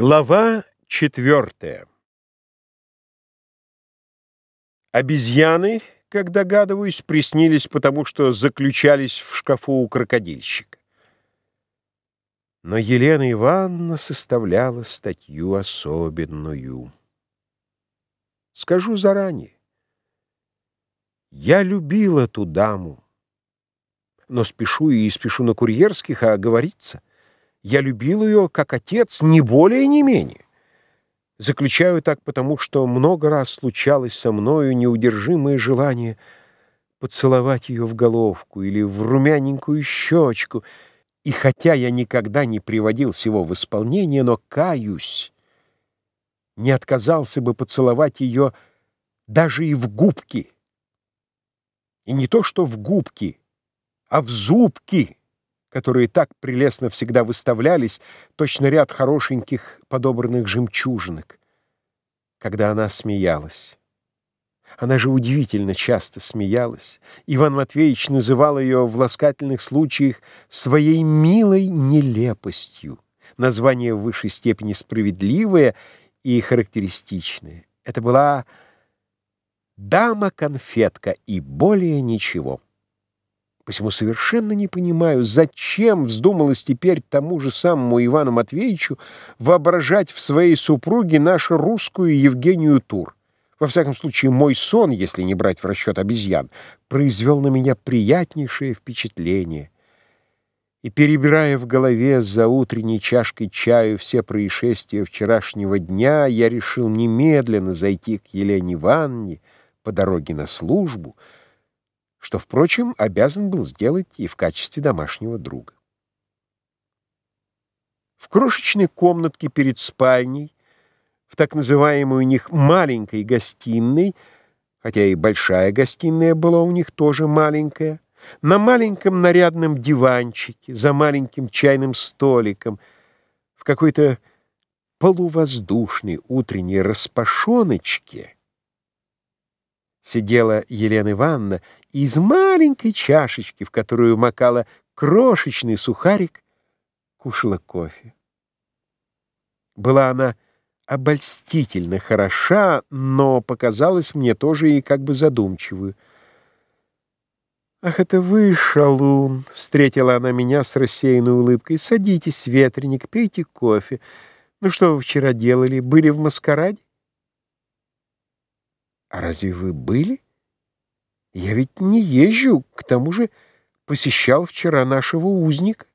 Глава четвертая Обезьяны, как догадываюсь, приснились потому, что заключались в шкафу у крокодильщика. Но Елена Ивановна составляла статью особенную. Скажу заранее. Я любила ту даму, но спешу и спешу на курьерских, а говорится — я любил ее как отец, не более, не менее. Заключаю так потому, что много раз случалось со мною неудержимое желание поцеловать ее в головку или в румяненькую щечку, и хотя я никогда не приводил всего в исполнение, но, каюсь, не отказался бы поцеловать ее даже и в губки. И не то что в губки, а в зубки которые так прелестно всегда выставлялись, точно ряд хорошеньких подобранных жемчужинок, когда она смеялась. Она же удивительно часто смеялась. Иван Матвеевич называл ее в ласкательных случаях своей милой нелепостью. Название в высшей степени справедливое и характеристичное. Это была дама-конфетка и более ничего. Посему совершенно не понимаю, зачем вздумалось теперь тому же самому Ивану Матвеевичу воображать в своей супруге нашу русскую Евгению Тур. Во всяком случае, мой сон, если не брать в расчет обезьян, произвел на меня приятнейшее впечатление. И, перебирая в голове за утренней чашкой чаю все происшествия вчерашнего дня, я решил немедленно зайти к Елене Ивановне по дороге на службу — что, впрочем, обязан был сделать и в качестве домашнего друга. В крошечной комнатке перед спальней, в так называемой у них маленькой гостиной, хотя и большая гостиная была у них тоже маленькая, на маленьком нарядном диванчике, за маленьким чайным столиком, в какой-то полувоздушной утренней распашоночке сидела Елена Ивановна из маленькой чашечки, в которую макала крошечный сухарик, кушала кофе. Была она обольстительно хороша, но показалась мне тоже и как бы задумчивую. «Ах, это вы, шалун!» — встретила она меня с рассеянной улыбкой. «Садитесь, ветреник, пейте кофе. Ну что вы вчера делали? Были в маскараде?» «А разве вы были?» Я ведь не езжу, к тому же посещал вчера нашего узника.